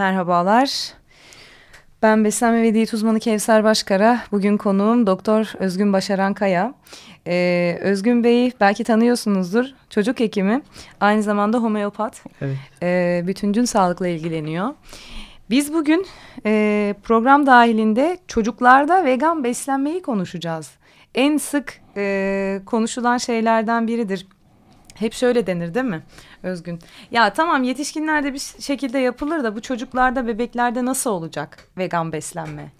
Merhabalar. Ben beslenme ve diyet uzmanı Kevser Başkara. Bugün konuğum Doktor Özgün Başaran Kaya. Ee, Özgün Bey'i belki tanıyorsunuzdur. Çocuk hekimi. Aynı zamanda homeopat. Evet. Ee, bütüncül sağlıkla ilgileniyor. Biz bugün e, program dahilinde çocuklarda vegan beslenmeyi konuşacağız. En sık e, konuşulan şeylerden biridir. Hep şöyle denir değil mi Özgün? Ya tamam yetişkinlerde bir şekilde yapılır da bu çocuklarda bebeklerde nasıl olacak vegan beslenme?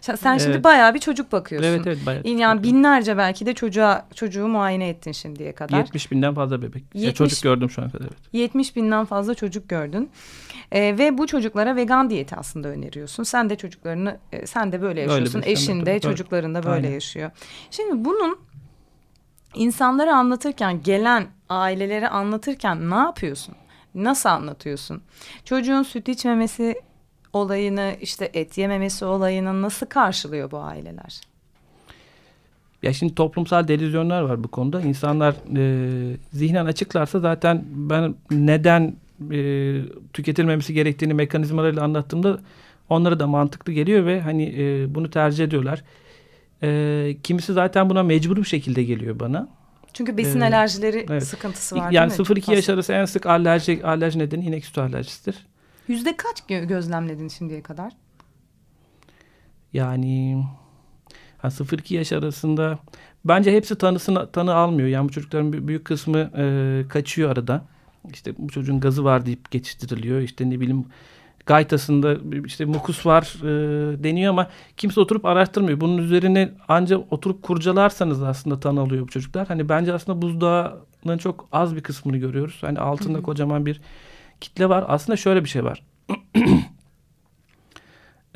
Sen şimdi Evet. bayağı bir çocuk bakıyorsun. Evet evet bayağı. Yani binlerce belki de çocuğa çocuğu muayene ettin şimdiye kadar. 70 binden fazla bebek. Ya 70 çocuk gördüm şu an kadar. Evet. 70 binden fazla çocuk gördün. Ee, ve bu çocuklara vegan diyeti aslında öneriyorsun. Sen de çocuklarını, e, sen de böyle yaşıyorsun. beslenme Eşin de, çocukların da böyle Aynen. yaşıyor. Şimdi bunun insanlara anlatırken, gelen ailelere anlatırken ne yapıyorsun? Nasıl anlatıyorsun? Çocuğun süt içmemesi olayını, işte et yememesi olayını nasıl karşılıyor bu aileler? Ya şimdi toplumsal delizyonlar var bu konuda. İnsanlar e, zihnen açıklarsa zaten ben neden e, tüketilmemesi gerektiğini mekanizmalarıyla anlattığımda onlara da mantıklı geliyor ve hani e, bunu tercih ediyorlar. E, kimisi zaten buna mecbur bir şekilde geliyor bana. Çünkü besin Ee, alerjileri evet. sıkıntısı var yani değil mi? 0-2 Çok yaş arası en sık alerji, alerji nedeni inek sütü alerjisidir. Yüzde kaç gö- gözlemledin şimdiye kadar? Yani ha, 0-2 yaş arasında bence hepsi tanısını tanı almıyor. Yani bu çocukların büyük kısmı e, kaçıyor arada. İşte bu çocuğun gazı var deyip geçiştiriliyor. İşte ne bileyim gaytasında işte mukus var e, deniyor ama kimse oturup araştırmıyor. Bunun üzerine ancak oturup kurcalarsanız aslında tanı alıyor bu çocuklar. Hani bence aslında buzdağının çok az bir kısmını görüyoruz. Hani altında kocaman bir kitle var. Aslında şöyle bir şey var.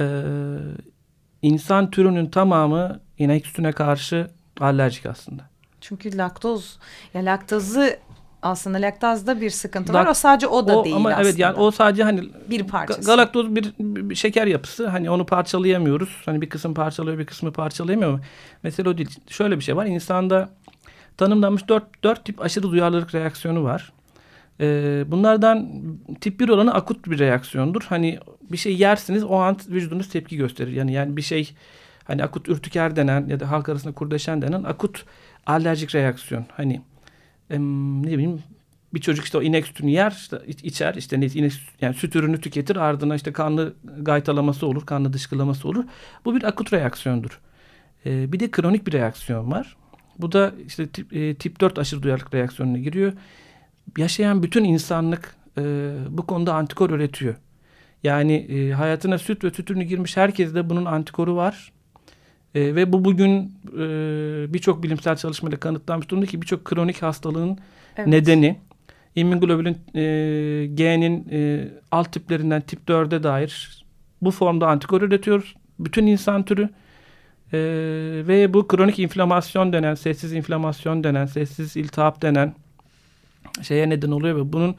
Ee, insan türünün tamamı inek sütüne karşı alerjik aslında. Çünkü laktoz, ya laktazı aslında laktazda bir sıkıntı var. Lak- O sadece o da O, değil ama aslında. evet yani o sadece hani bir parçası. galaktoz bir, bir şeker yapısı. Hani onu parçalayamıyoruz. Hani bir kısım parçalıyor, bir kısmı parçalayamıyor ama mesela o değil. Şöyle bir şey var. İnsanda tanımlanmış dört, dört tip aşırı duyarlılık reaksiyonu var. Ee, bunlardan tip 1 olanı akut bir reaksiyondur. Hani bir şey yersiniz o an vücudunuz tepki gösterir. Yani yani bir şey hani akut ürtüker denen ya da halk arasında kurdeşen denen akut alerjik reaksiyon. Hani ne bileyim bir çocuk işte o inek sütünü yer, işte iç- içer, işte ne, inek yani süt ürünü tüketir, ardından işte kanlı gaytalaması olur, kanlı dışkılaması olur. Bu bir akut reaksiyondur. Ee, bir de kronik bir reaksiyon var. Bu da işte tip, e, tip 4 aşırı duyarlılık reaksiyonuna giriyor. Yaşayan bütün insanlık e, bu konuda antikor üretiyor. Yani e, hayatına süt ve süt ürünü girmiş herkeste bunun antikoru var. E, ve bu bugün e, birçok bilimsel çalışmayla kanıtlanmış durumda ki birçok kronik hastalığın Evet. nedeni immunoglobulin e, G'nin e, alt tiplerinden tip 4'e dair bu formda antikor üretiyor bütün insan türü E, ve bu kronik inflamasyon denen sessiz inflamasyon denen sessiz iltihap denen şeye neden oluyor ve bunun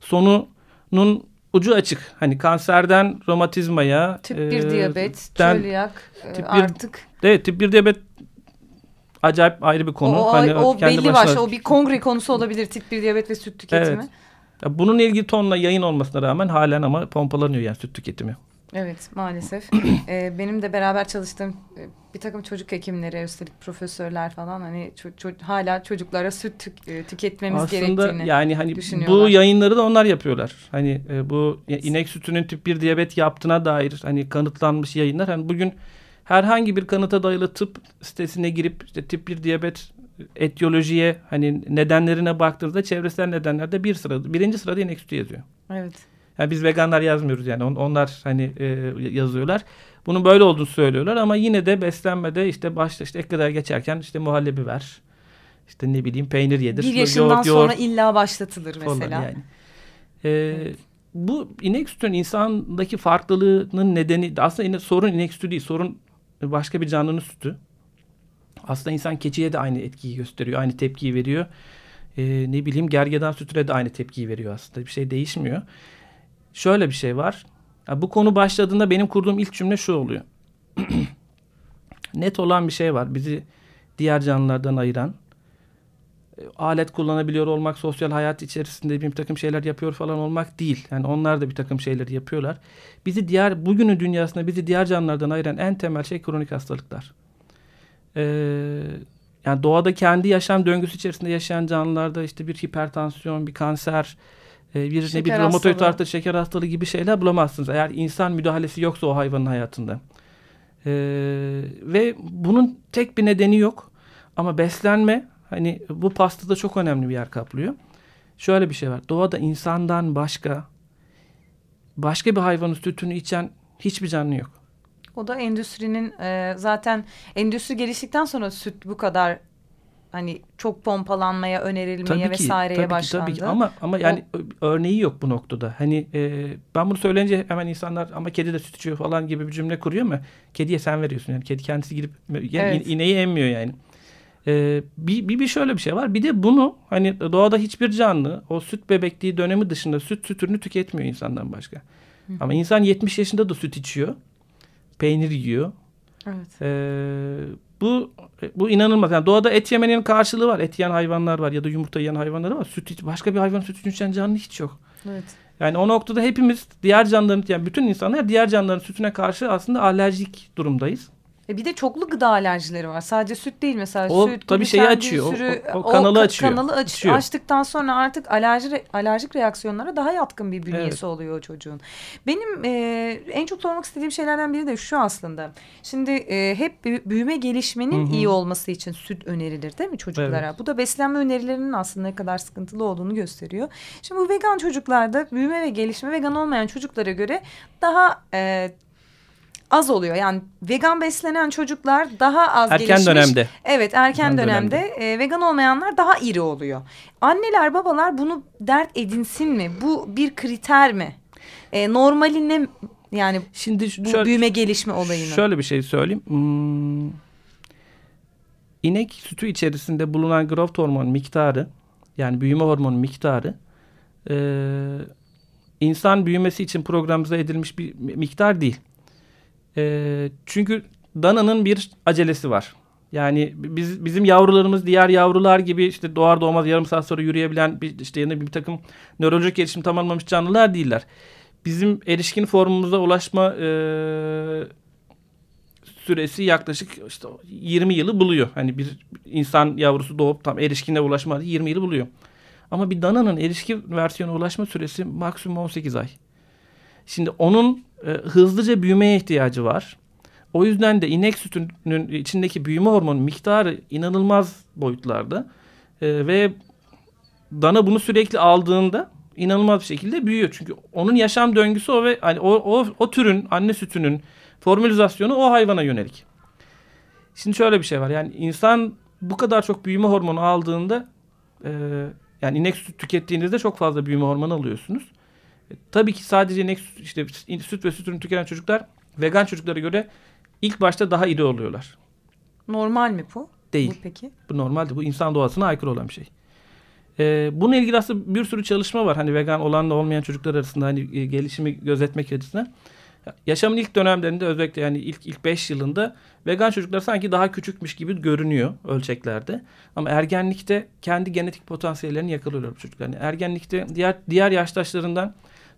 sonunun ucu açık. Hani kanserden romatizmaya Tip e, 1 diyabet, den- çölyak e, tip bir- artık. Evet tip 1 diyabet acayip ayrı bir konu. O, Hani o kendi belli başına- başlı o bir kongre konusu olabilir tip 1 diyabet ve süt tüketimi. Evet. Ya bununla ilgili tonla yayın olmasına rağmen halen ama pompalanıyor yani süt tüketimi. Evet maalesef. Ee, benim de beraber çalıştığım e, bir takım çocuk hekimleri üstelik profesörler falan hani ço- ço- hala çocuklara süt tük- e, tüketmemiz Aslında gerektiğini. yani hani bu yayınları da onlar yapıyorlar. Hani e, bu ya inek sütünün tip 1 diyabet yaptığına dair hani kanıtlanmış yayınlar. Hani bugün herhangi bir kanıta dayalı tıp sitesine girip işte tip 1 diyabet etiyolojiye hani nedenlerine baktığınızda çevresel nedenlerde bir sırada birinci sırada inek sütü yazıyor. Evet. Yani biz veganlar yazmıyoruz yani. On- Onlar hani e, yazıyorlar. Bunun böyle olduğunu söylüyorlar ama yine de beslenmede işte başta işte ek kadar geçerken işte muhallebi ver. işte ne bileyim peynir yedir. Bir yaşından yoğurt, sonra yoğurt illa başlatılır mesela. yani. Ee, Bu inek sütünün insandaki farklılığının nedeni aslında yine sorun inek sütü değil. Sorun başka bir canlının sütü. Aslında insan keçiye de aynı etkiyi gösteriyor. Aynı tepkiyi veriyor. Ee, ne bileyim gergedan sütüne de aynı tepkiyi veriyor aslında. Bir şey değişmiyor. Şöyle bir şey var. Ya bu konu başladığında benim kurduğum ilk cümle şu oluyor. Net olan bir şey var. Bizi diğer canlılardan ayıran. E, Alet kullanabiliyor olmak, sosyal hayat içerisinde bir takım şeyler yapıyor falan olmak değil. Yani onlar da bir takım şeyleri yapıyorlar. Bizi diğer, bugünün dünyasında bizi diğer canlılardan ayıran en temel şey kronik hastalıklar. Ee, yani doğada kendi yaşam döngüsü içerisinde yaşayan canlılarda işte bir hipertansiyon, bir kanser, e, bir Şeker ne bir romatoid artrit, şeker hastalığı gibi şeyler bulamazsınız. Eğer insan müdahalesi yoksa o hayvanın hayatında. Ee, ve bunun tek bir nedeni yok. Ama beslenme hani bu pastada çok önemli bir yer kaplıyor. Şöyle bir şey var. Doğada insandan başka başka bir hayvanın sütünü içen hiçbir canlı yok. O da endüstrinin e, zaten endüstri geliştikten sonra süt bu kadar hani çok pompalanmaya, önerilmeye vesaireye tabii başlandı. Ki, tabii ki. Ama ama yani ö- örneği yok bu noktada. Hani e, ben bunu söyleyince hemen insanlar ama kedi de süt içiyor falan gibi bir cümle kuruyor ama kediye sen veriyorsun yani kedi kendisi gidip yani Evet. ineği emmiyor yani. E, bir, bir, bir şöyle bir şey var. Bir de bunu hani doğada hiçbir canlı o süt bebekliği dönemi dışında süt süt ürünü tüketmiyor insandan başka. Ama insan 70 yaşında da süt içiyor. Peynir yiyor. Evet. Ee, bu bu inanılmaz. Yani doğada et yemenin karşılığı var. Et yiyen hayvanlar var ya da yumurta yiyen hayvanlar var. Süt iç- başka bir hayvanın sütünü içen canlı hiç yok. Evet. Yani o noktada hepimiz diğer canlıların yani bütün insanlar diğer canlıların sütüne karşı aslında alerjik durumdayız. E bir de çoklu gıda alerjileri var. Sadece süt değil mesela. O süt, tabii şeyi açıyor. O- sürü- o- o kanalı ka- açıyor. Kanalı aç- Açıyor. açtıktan sonra artık alerji alerjik reaksiyonlara daha yatkın bir bünyesi Evet. oluyor o çocuğun. Benim e, en çok sormak istediğim şeylerden biri de şu aslında. Şimdi e, hep bü- büyüme gelişmenin Hı hı. iyi olması için süt önerilir değil mi çocuklara? Evet. Bu da beslenme önerilerinin aslında ne kadar sıkıntılı olduğunu gösteriyor. Şimdi bu vegan çocuklarda büyüme ve gelişme vegan olmayan çocuklara göre daha e, az oluyor. Yani vegan beslenen çocuklar daha az Erken gelişmiş. dönemde. Evet erken, Erken dönemde, e, vegan olmayanlar daha iri oluyor. Anneler babalar bunu dert edinsin mi? Bu bir kriter mi? E, normali ne yani Şimdi bu şöyle, büyüme gelişme olayını? şöyle bir şey söyleyeyim. Hmm, inek sütü içerisinde bulunan growth hormon miktarı yani büyüme hormonu miktarı e, insan büyümesi için programize edilmiş bir mi- miktar değil. E, çünkü dananın bir acelesi var. Yani biz bizim yavrularımız diğer yavrular gibi işte doğar doğmaz yarım saat sonra yürüyebilen bir işte yine bir takım nörolojik gelişim tamamlamış canlılar değiller. Bizim erişkin formumuza ulaşma e, süresi yaklaşık işte 20 yılı buluyor. Hani bir insan yavrusu doğup tam erişkine ulaşma 20 yılı buluyor. Ama bir dananın erişkin versiyona ulaşma süresi maksimum 18 ay. Şimdi onun e, hızlıca büyümeye ihtiyacı var. O yüzden de inek sütünün içindeki büyüme hormonu miktarı inanılmaz boyutlarda. E, ve dana bunu sürekli aldığında inanılmaz bir şekilde büyüyor. Çünkü onun yaşam döngüsü o ve hani o, o, o türün anne sütünün formülizasyonu o hayvana yönelik. Şimdi şöyle bir şey var. Yani insan bu kadar çok büyüme hormonu aldığında e, yani inek sütü tükettiğinizde çok fazla büyüme hormonu alıyorsunuz. E, tabii ki sadece süt, işte süt ve süt ürünü tüketen çocuklar vegan çocuklara göre ilk başta daha iri oluyorlar. Normal mi bu? Değil. Bu peki? Bu normalde bu insan doğasına aykırı olan bir şey. Ee, bununla ilgili aslında bir sürü çalışma var. Hani vegan olanla olmayan çocuklar arasında hani e, gelişimi gözetmek açısından. Yaşamın ilk dönemlerinde özellikle yani ilk ilk 5 yılında vegan çocuklar sanki daha küçükmüş gibi görünüyor ölçeklerde. Ama ergenlikte kendi genetik potansiyellerini yakalıyorlar bu çocuklar. Yani ergenlikte diğer diğer yaştaşlarından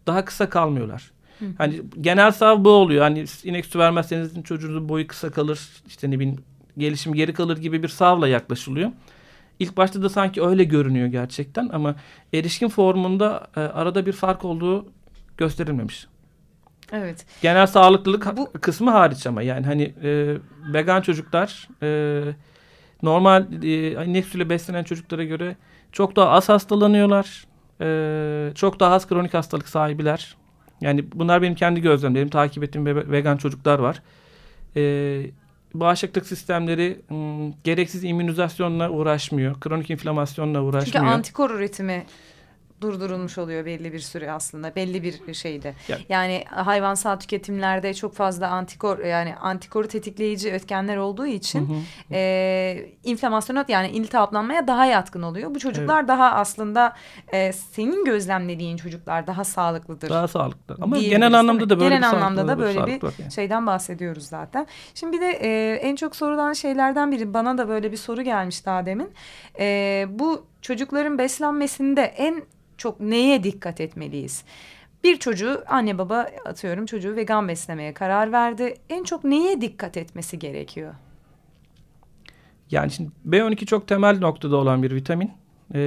daha kısa kalmıyorlar. Hani genel sav bu oluyor. Hani inek sütü vermezseniz çocuğunuzun boyu kısa kalır. İşte ne bileyim gelişim geri kalır gibi bir savla yaklaşılıyor. İlk başta da sanki öyle görünüyor gerçekten ama erişkin formunda e, arada bir fark olduğu gösterilmemiş. Evet. Genel sağlıklılık Bu- kısmı hariç ama yani hani e, vegan çocuklar e, normal e, inek sütüyle beslenen çocuklara göre çok daha az hastalanıyorlar. E, çok daha az kronik hastalık sahibiler. Yani bunlar benim kendi gözlemlerim. Takip ettiğim ve- vegan çocuklar var. E, bağışıklık sistemleri ım, gereksiz immünizasyonla uğraşmıyor. Kronik inflamasyonla uğraşmıyor. Çünkü antikor üretimi durdurulmuş oluyor belli bir süre aslında belli bir şeyde. Yani- Yani hayvansal tüketimlerde çok fazla antikor yani antikoru tetikleyici etkenler olduğu için Hı hı. e, inflamasyona yani iltihaplanmaya daha yatkın oluyor. Bu çocuklar daha aslında e, senin gözlemlediğin çocuklar daha sağlıklıdır. Daha sağlıklı. Ama genel anlamda da böyle genel bir anlamda da böyle bir yani. şeyden bahsediyoruz zaten. Şimdi bir de e, en çok sorulan şeylerden biri bana da böyle bir soru gelmiş daha demin. E, bu çocukların beslenmesinde en çok neye dikkat etmeliyiz? Bir çocuğu anne baba atıyorum çocuğu vegan beslemeye karar verdi. En çok neye dikkat etmesi gerekiyor? Yani şimdi B12 çok temel noktada olan bir vitamin. Ee,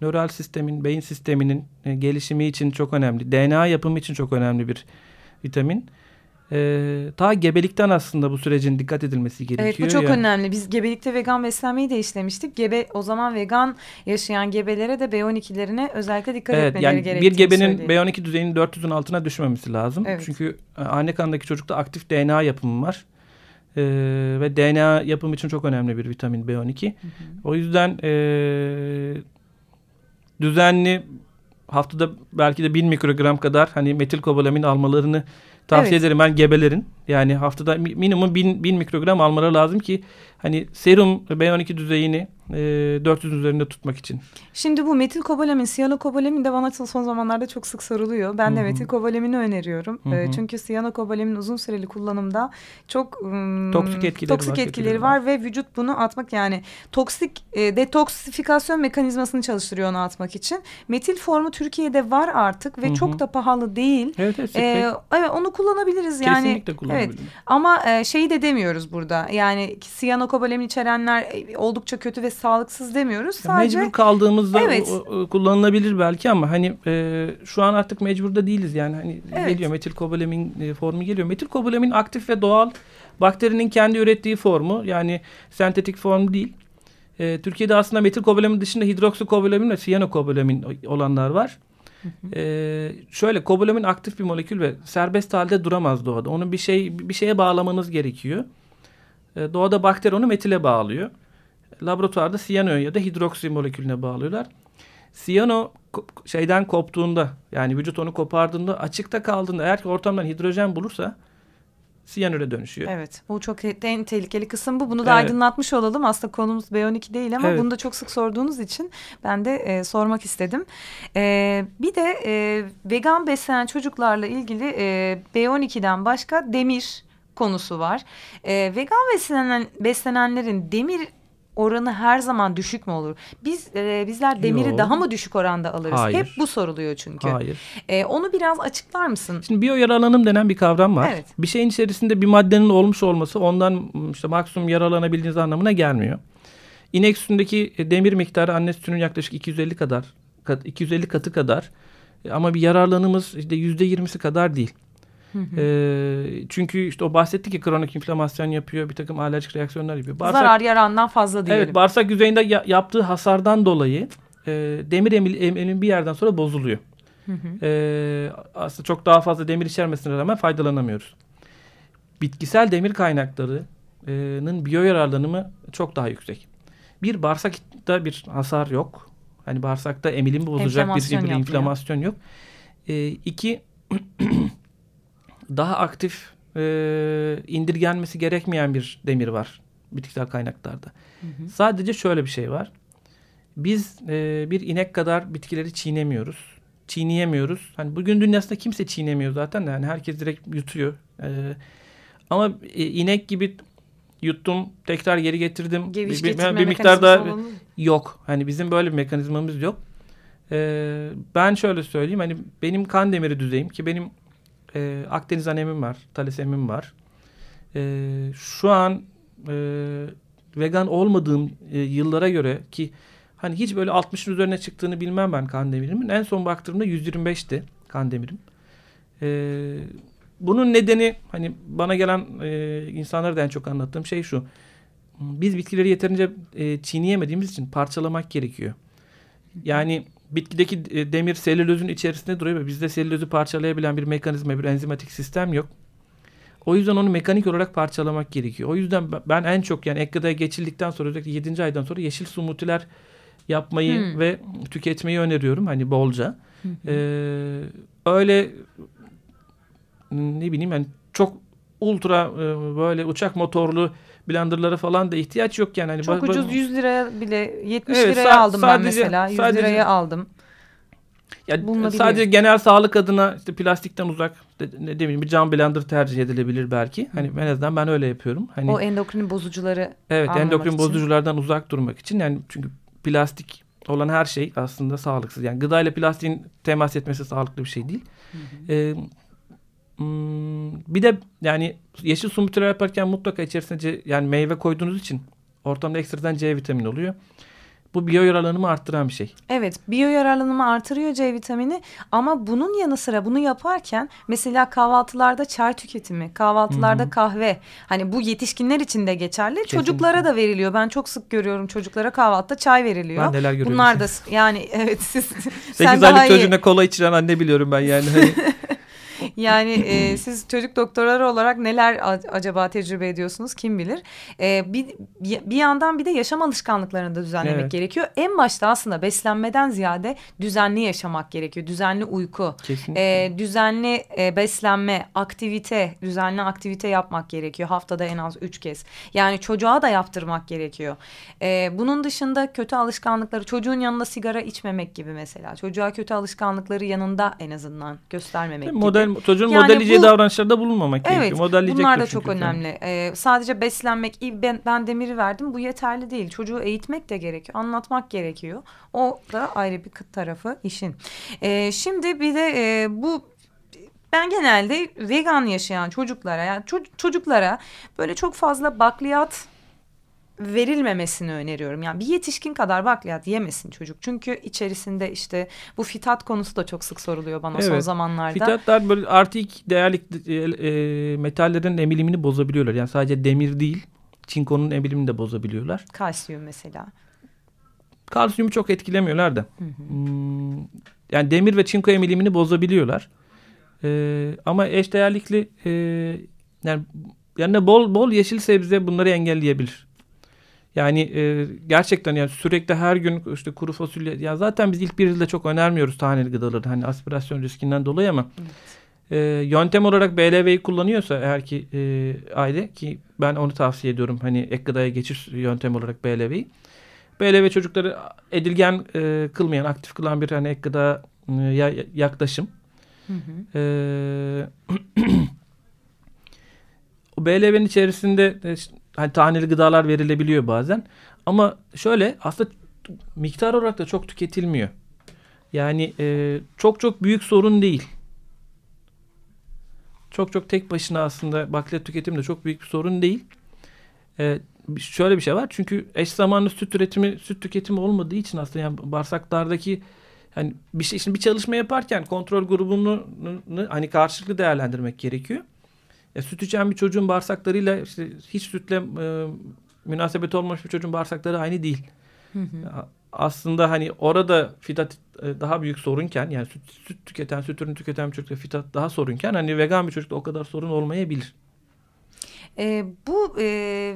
nöral sistemin, beyin sisteminin e, gelişimi için çok önemli. DNA yapımı için çok önemli bir vitamin. Ee, ta gebelikten aslında bu sürecin dikkat edilmesi gerekiyor. Evet bu çok ya. önemli. Biz gebelikte vegan beslenmeyi de işlemiştik. Gebe o zaman vegan yaşayan gebelere de B12'lerine özellikle dikkat Evet etmeleri yani gerektiğini bir gebenin söyleyelim. B12 düzeyinin 400'ün altına düşmemesi lazım. Evet. Çünkü e, anne karnındaki çocukta aktif DNA yapımı var. Ee, ve DNA yapımı için çok önemli bir vitamin B12. O yüzden e, düzenli haftada belki de 1000 mikrogram kadar hani metilkobalamin almalarını tavsiye Evet. ederim ben gebelerin. Yani haftada mi- minimum 1000, 1000 mikrogram almaları lazım ki hani serum B12 düzeyini e, 400'ün üzerinde tutmak için. Şimdi bu metilkobalamin, siyanokobalamin de bana son zamanlarda çok sık soruluyor. Ben de Hı hı. metilkobalamini öneriyorum. Hı hı. Ee, çünkü siyanokobalamin uzun süreli kullanımda çok ım, Toksik etkileri toksik var, etkileri kötüleri var ve vücut bunu atmak yani toksik e, detoksifikasyon mekanizmasını çalıştırıyor onu atmak için. Metil formu Türkiye'de var artık ve Hı hı. çok da pahalı değil. Evet evet. Ee, sık- evet onu kullanabiliriz yani. Kesinlikle kullanabilirim. Evet. Ama e, şeyi de demiyoruz burada. Yani siyanokobalamin içerenler e, oldukça kötü ve sağlıksız demiyoruz. Sadece Mecbur kaldığımızda Evet. kullanılabilir belki ama hani e, şu an artık mecbur da değiliz yani hani Evet. geliyor metilkobalamin e, formu geliyor. Metilkobalamin aktif ve doğal bakterinin kendi ürettiği formu yani sentetik form değil. E, Türkiye'de aslında metilkobalamin dışında hidroksikobalamin ve siyanokobalamin olanlar var. E, şöyle kobalamin aktif bir molekül ve serbest halde duramaz doğada. Onu bir şey bir şeye bağlamanız gerekiyor. E, doğada bakteri onu metile bağlıyor. Laboratuvarda siyano ya da hidroksi molekülüne bağlıyorlar. Siyano şeyden koptuğunda yani vücut onu kopardığında açıkta kaldığında eğer ki ortamdan hidrojen bulursa siyanüre dönüşüyor. Evet bu çok en tehlikeli kısım bu. Bunu da Evet. aydınlatmış olalım. Aslında konumuz B12 değil ama Evet. bunu da çok sık sorduğunuz için ben de e, sormak istedim. E, bir de e, vegan beslenen çocuklarla ilgili e, B12'den başka demir konusu var. E, vegan beslenen beslenenlerin demir oranı her zaman düşük mü olur? Biz e, bizler demiri Yok. daha mı düşük oranda alırız? Hayır. Hep bu soruluyor çünkü. Hayır. E, onu biraz açıklar mısın? Şimdi biyo yaralanım denen bir kavram var. Evet. Bir şeyin içerisinde bir maddenin olmuş olması ondan işte maksimum yaralanabildiğiniz anlamına gelmiyor. İnek sütündeki e, demir miktarı anne sütünün yaklaşık 250 kadar kat- 250 katı kadar. E, Ama bir yararlanımız işte %20'si kadar değil. E, çünkü işte o bahsetti ki kronik inflamasyon yapıyor, bir takım alerjik reaksiyonlar yapıyor. Bağırsak- Zarar yarandan fazla diyelim. Evet bağırsak yüzeyinde ya- yaptığı hasardan dolayı e, demir emil, emilim bir yerden sonra bozuluyor. E, aslında çok daha fazla demir içermesine rağmen faydalanamıyoruz. Bitkisel demir kaynaklarının biyo yararlanımı çok daha yüksek. Bir bağırsakta bir hasar yok. Hani bağırsakta emilimi bozacak bir, inflamasyon yok. E, iki daha aktif e, indirgenmesi gerekmeyen bir demir var bitkisel kaynaklarda. Sadece şöyle bir şey var. Biz e, bir inek kadar bitkileri çiğnemiyoruz. Çiğneyemiyoruz. Hani bugün dünyasında kimse çiğnemiyor zaten. de Yani herkes direkt yutuyor. E, ama e, inek gibi yuttum, tekrar geri getirdim. Geviş bir, bir, bir olan mı? yok. Hani bizim böyle bir mekanizmamız yok. E, ben şöyle söyleyeyim. Hani benim kan demiri düzeyim ki benim e, Akdeniz anemim var, talasemim var. E, şu an e, vegan olmadığım e, yıllara göre ki hani hiç böyle 60'ın üzerine çıktığını bilmem ben kan demirimin. En son baktığımda 125'ti kan demirim. E, bunun nedeni hani bana gelen e, insanlara da en çok anlattığım şey şu. Biz bitkileri yeterince e, çiğneyemediğimiz için parçalamak gerekiyor. Yani bitkideki e, demir selülozun içerisinde duruyor ve bizde selülozu parçalayabilen bir mekanizma, bir enzimatik sistem yok. O yüzden onu mekanik olarak parçalamak gerekiyor. O yüzden ben- en çok yani ek gıdaya geçildikten sonra özellikle 7. aydan sonra yeşil smoothie'ler yapmayı Hmm. ve tüketmeyi öneriyorum hani bolca. Ee, öyle ne bileyim yani çok ultra böyle uçak motorlu blenderlara falan da ihtiyaç yok yani. Hani Çok ucuz 100 liraya bile 70 Evet, liraya aldım ben sadece- mesela. 100 sadece- liraya aldım. Ya sadece genel sağlık adına işte plastikten uzak de- ne bileyim bir cam blender tercih edilebilir belki. Hani en azından ben öyle yapıyorum. Hani O endokrin bozucuları evet endokrin için. bozuculardan uzak durmak için yani çünkü plastik olan her şey aslında sağlıksız. Yani gıda ile plastiğin temas etmesi sağlıklı bir şey değil. Ee, hmm, bir de yani yeşil smoothie yaparken mutlaka içerisine C- yani meyve koyduğunuz için ortamda ekstradan C vitamini oluyor. Bu biyo yararlanımı arttıran bir şey. Evet biyo yararlanımı artırıyor C vitamini ama bunun yanı sıra bunu yaparken mesela kahvaltılarda çay tüketimi, kahvaltılarda kahve hani bu yetişkinler için de geçerli çocuklara da veriliyor. Ben çok sık görüyorum çocuklara kahvaltıda çay veriliyor. Ben neler görüyorum. Bunlar da yani evet siz 8 sen daha aylık iyi. çocuğuna kola içiren anne biliyorum ben yani. Hani Yani e, siz çocuk doktorları olarak neler acaba tecrübe ediyorsunuz kim bilir. E, bir, bir yandan bir de yaşam alışkanlıklarını da düzenlemek Evet. gerekiyor. En başta aslında beslenmeden ziyade düzenli yaşamak gerekiyor. Düzenli uyku, Kesinlikle. e, düzenli e, beslenme, aktivite, düzenli aktivite yapmak gerekiyor. Haftada en az üç kez. Yani çocuğa da yaptırmak gerekiyor. E, bunun dışında kötü alışkanlıkları çocuğun yanında sigara içmemek gibi mesela. Çocuğa kötü alışkanlıkları yanında en azından göstermemek gibi. Model, çocuğun Yani modelleyeceği bu- davranışlarda bulunmamak Evet gerekiyor. Modelleyecektir bunlar da çok önemli. Ee, sadece beslenmek, ben, ben demiri verdim bu yeterli değil. Çocuğu eğitmek de gerekiyor, anlatmak gerekiyor. O da ayrı bir tarafı işin. Ee, şimdi bir de e, bu ben genelde vegan yaşayan çocuklara yani ço- çocuklara böyle çok fazla bakliyat verilmemesini öneriyorum. Yani bir yetişkin kadar bakliyat yemesin çocuk. Çünkü içerisinde işte bu fitat konusu da çok sık soruluyor bana son Evet. zamanlarda. Fitatlar böyle artı iki değerli e, e, metallerin emilimini bozabiliyorlar. Yani sadece demir değil, çinkonun emilimini de bozabiliyorlar. Kalsiyum mesela. Kalsiyumu çok etkilemiyorlar da. Hmm, yani demir ve çinko emilimini bozabiliyorlar. Ee, ama eşdeğerlikli e, yani yani bol bol yeşil sebze bunları engelleyebilir. Yani e, gerçekten yani sürekli her gün işte kuru fasulye ya zaten biz ilk bir yılda çok önermiyoruz taneli gıdaları hani aspirasyon riskinden dolayı ama e, yöntem olarak BLV'yi kullanıyorsa eğer ki e, aile ki ben onu tavsiye ediyorum hani ek gıdaya geçiş yöntem olarak BLV'yi. BLV çocukları edilgen e, kılmayan, aktif kılan bir hani ek gıda e, ya- yaklaşım. E, o BLV'nin içerisinde e, hani taneli gıdalar verilebiliyor bazen. Ama şöyle aslında miktar olarak da çok tüketilmiyor. Yani e, çok çok büyük sorun değil. Çok çok tek başına aslında bakliyat tüketimi de çok büyük bir sorun değil. E, şöyle bir şey var. Çünkü eş zamanlı süt üretimi, süt tüketimi olmadığı için aslında yani bağırsaklardaki hani bir şey şimdi bir çalışma yaparken kontrol grubunu hani karşılıklı değerlendirmek gerekiyor. Ya süt içen bir çocuğun bağırsaklarıyla işte hiç sütle e, münasebet olmamış bir çocuğun bağırsakları aynı değil. Ya Aslında hani orada fitat e, daha büyük sorunken yani süt, süt tüketen, süt ürünü tüketen bir çocukta fitat daha sorunken hani vegan bir çocukta o kadar sorun olmayabilir. Ee, bu e,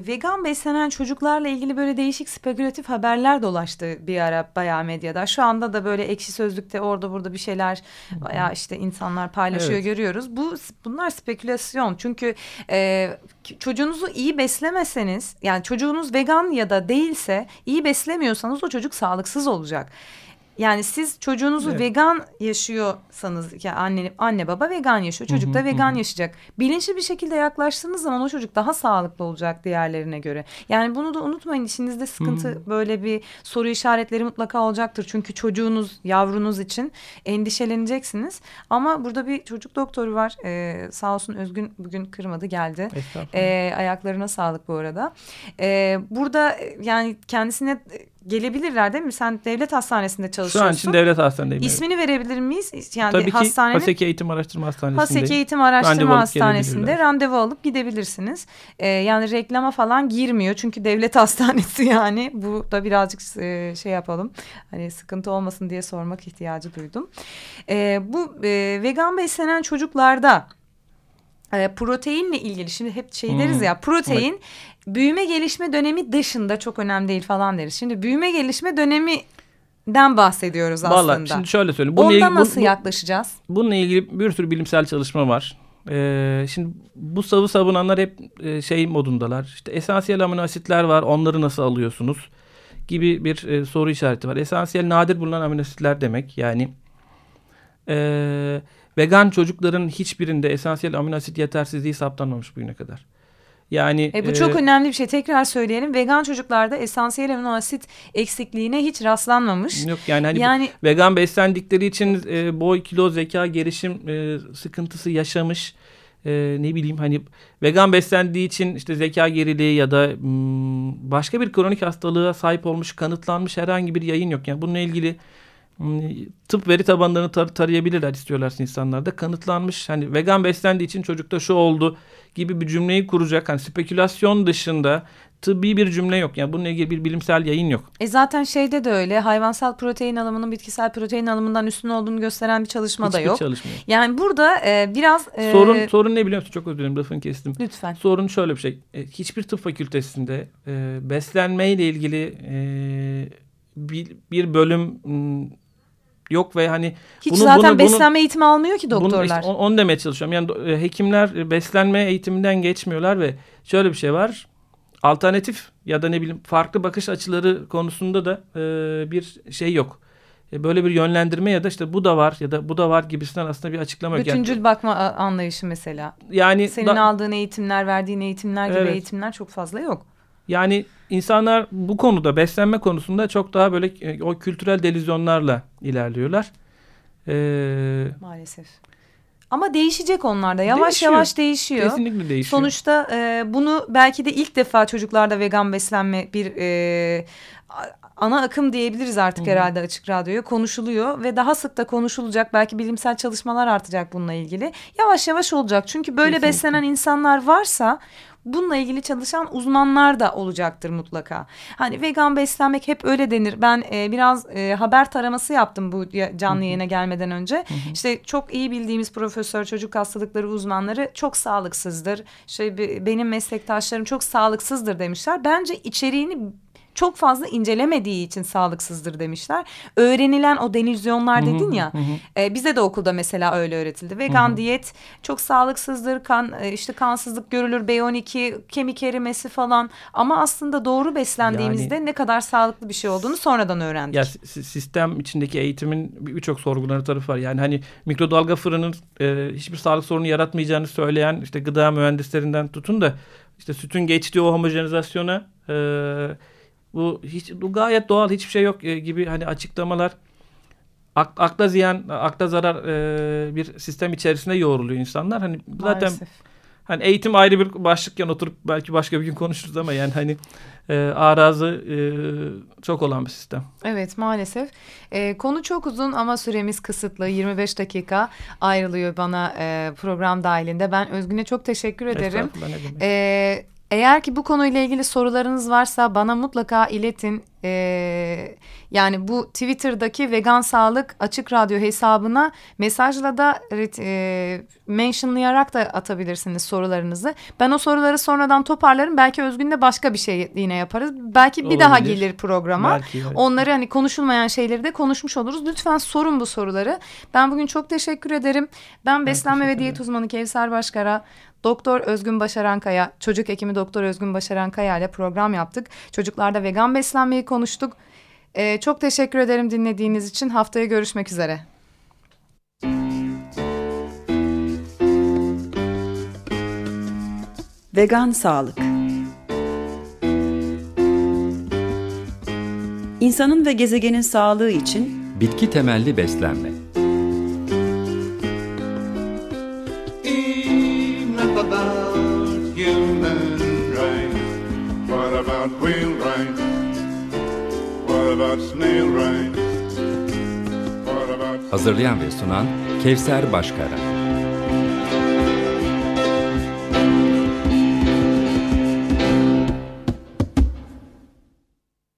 vegan beslenen çocuklarla ilgili böyle değişik spekülatif haberler dolaştı bir ara bayağı medyada. Şu anda da böyle ekşi sözlükte orada burada bir şeyler bayağı işte insanlar paylaşıyor Evet. görüyoruz. Bu bunlar spekülasyon çünkü e, çocuğunuzu iyi beslemeseniz yani çocuğunuz vegan ya da değilse iyi beslemiyorsanız o çocuk sağlıksız olacak. Yani siz çocuğunuzu Evet. vegan yaşıyorsanız ya anne anne baba vegan yaşıyor. Çocuk Hı da hı, vegan hı. yaşayacak. Bilinçli bir şekilde yaklaştığınız zaman o çocuk daha sağlıklı olacak diğerlerine göre. Yani bunu da unutmayın. İçinizde sıkıntı böyle bir soru işaretleri mutlaka olacaktır. Çünkü çocuğunuz, yavrunuz için endişeleneceksiniz. Ama burada bir çocuk doktoru var. Ee, sağ olsun Özgün bugün kırmadı geldi. Ee, ayaklarına sağlık bu arada. Ee, burada yani kendisine gelebilirler değil mi? Sen devlet hastanesinde Şu çalışıyorsun. an için devlet hastanedeyim. evet. İsmini verebilir miyiz? Yani Tabii ki hastanenin Haseki Eğitim Araştırma Hastanesi'ndeyim. Haseki Eğitim Araştırma Randevu Hastanesi'nde randevu alıp gidebilirsiniz. Ee, yani reklama falan girmiyor çünkü devlet hastanesi yani. Bu da birazcık e, şey yapalım. Hani sıkıntı olmasın diye sormak ihtiyacı duydum. Ee, bu e, vegan beslenen çocuklarda e, proteinle ilgili şimdi hep şey deriz Hmm. ya protein büyüme gelişme dönemi dışında çok önemli değil falan deriz. Şimdi büyüme gelişme döneminden bahsediyoruz Vallahi aslında. şimdi şöyle söyleyeyim. Ondan ilgili, nasıl bu- yaklaşacağız? Bununla ilgili bir sürü bilimsel çalışma var. Ee, şimdi bu savı savunanlar hep e, şey modundalar. İşte esansiyel amino asitler var. Onları nasıl alıyorsunuz? Gibi bir e, soru işareti var. Esansiyel nadir bulunan amino asitler demek. Yani e, vegan çocukların hiçbirinde esansiyel amino asit yetersizliği saptanmamış bugüne kadar. Yani E, bu e, çok önemli bir şey. Tekrar söyleyelim. Vegan çocuklarda esansiyel amino asit eksikliğine hiç rastlanmamış. Yok yani hani yani vegan beslendikleri için e, boy, kilo, zeka, gelişim e, sıkıntısı yaşamış. E, ne bileyim hani vegan beslendiği için işte zeka geriliği ya da mm, başka bir kronik hastalığa sahip olmuş, kanıtlanmış herhangi bir yayın yok. Yani bununla ilgili tıp veri tabanlarını tar- tarayabilirler istiyorlarsa insanlarda. Kanıtlanmış hani vegan beslendiği için çocukta şu oldu gibi bir cümleyi kuracak. Hani spekülasyon dışında tıbbi bir cümle yok. Yani bununla ilgili bir bilimsel yayın yok. e, zaten şeyde de öyle. Hayvansal protein alımının bitkisel protein alımından üstün olduğunu gösteren bir çalışma da Hiçbir yok. çalışma yok. Yani burada e, biraz e, Sorun sorun ne biliyor musun? Çok özür dilerim lafını kestim. lütfen. Sorun şöyle bir şey. E, Hiçbir tıp fakültesinde e, beslenmeyle ilgili e, bir, bir bölüm yok ve hani Hiç bunu- zaten bunu- bunu- beslenme eğitimi almıyor ki bunu doktorlar. on- onu demeye çalışıyorum. Yani e, hekimler e, beslenme eğitiminden geçmiyorlar ve şöyle bir şey var. Alternatif ya da ne bileyim farklı bakış açıları konusunda da e, bir şey yok. E, böyle bir yönlendirme ya da işte bu da var ya da bu da var gibisinden aslında bir açıklama yok. Yani- Bütüncül bakma a- anlayışı mesela. yani Senin da- aldığın eğitimler, verdiğin eğitimler gibi Evet. eğitimler çok fazla yok. Yani insanlar bu konuda beslenme konusunda çok daha böyle e, o kültürel delizyonlarla ilerliyorlar. Ee, Maalesef. Ama değişecek onlar da. Yavaş Değişiyor. yavaş değişiyor. kesinlikle değişiyor. Sonuçta e, bunu belki de ilk defa çocuklarda vegan beslenme bir e, ana akım diyebiliriz artık herhalde açık radyoya konuşuluyor ve daha sık da konuşulacak. Belki bilimsel çalışmalar artacak bununla ilgili. Yavaş yavaş olacak. Çünkü böyle Kesinlikle. beslenen insanlar varsa bununla ilgili çalışan uzmanlar da olacaktır mutlaka. Hani vegan beslenmek hep öyle denir. Ben e, biraz e, haber taraması yaptım bu canlı yayına gelmeden önce. İşte çok iyi bildiğimiz profesör çocuk hastalıkları uzmanları çok sağlıksızdır. İşte be- benim meslektaşlarım çok sağlıksızdır demişler. Bence içeriğini çok fazla incelemediği için sağlıksızdır demişler. Öğrenilen o delizyonlar dedin ya. e, bize de okulda mesela öyle öğretildi. Vegan diyet çok sağlıksızdır. Kan e, işte kansızlık görülür, B12, kemik erimesi falan. Ama aslında doğru beslendiğimizde ne kadar sağlıklı bir şey olduğunu sonradan öğrendik. Ya si- si- sistem içindeki eğitimin bir- birçok sorgulanır tarafı var. Yani hani mikrodalga fırının e, hiçbir sağlık sorunu yaratmayacağını söyleyen işte gıda mühendislerinden tutun da işte sütün geçtiği o homojenizasyona e, bu hiç bu gayet doğal hiçbir şey yok e, gibi hani açıklamalar ak- akla ziyan, akla zarar e, bir sistem içerisinde yoğruluyor insanlar. Hani zaten Maalesef. Hani eğitim ayrı bir başlıkken oturup belki başka bir gün konuşuruz ama yani hani e, arazı e, çok olan bir sistem. Evet maalesef. Ee, konu çok uzun ama süremiz kısıtlı. 25 dakika ayrılıyor bana e, program dahilinde. Ben Özgün'e çok teşekkür ederim. Ee, eğer ki bu konuyla ilgili sorularınız varsa bana mutlaka iletin. Ee, yani bu Twitter'daki Vegan Sağlık Açık Radyo hesabına mesajla da e, mentionlayarak da atabilirsiniz sorularınızı. Ben o soruları sonradan toparlarım. Belki Özgün'le başka bir şey yine yaparız. Belki bir daha Olabilir. gelir programa. Belki, evet. Onları hani konuşulmayan şeyleri de konuşmuş oluruz. Lütfen sorun bu soruları. Ben bugün çok teşekkür ederim. Ben beslenme ve diyet uzmanı Kevser Başkar'a, Doktor Özgün Başarankaya, çocuk hekimi Doktor Özgün Başarankaya ile program yaptık. Çocuklarda vegan beslenmeyi konuştuk. Ee, çok teşekkür ederim dinlediğiniz için. Haftaya görüşmek üzere. Vegan sağlık. İnsanın ve gezegenin sağlığı için Bitki temelli beslenme. About whale rights? What about snail rights? What about Hazırlayan ve sunan Kevser Başkara.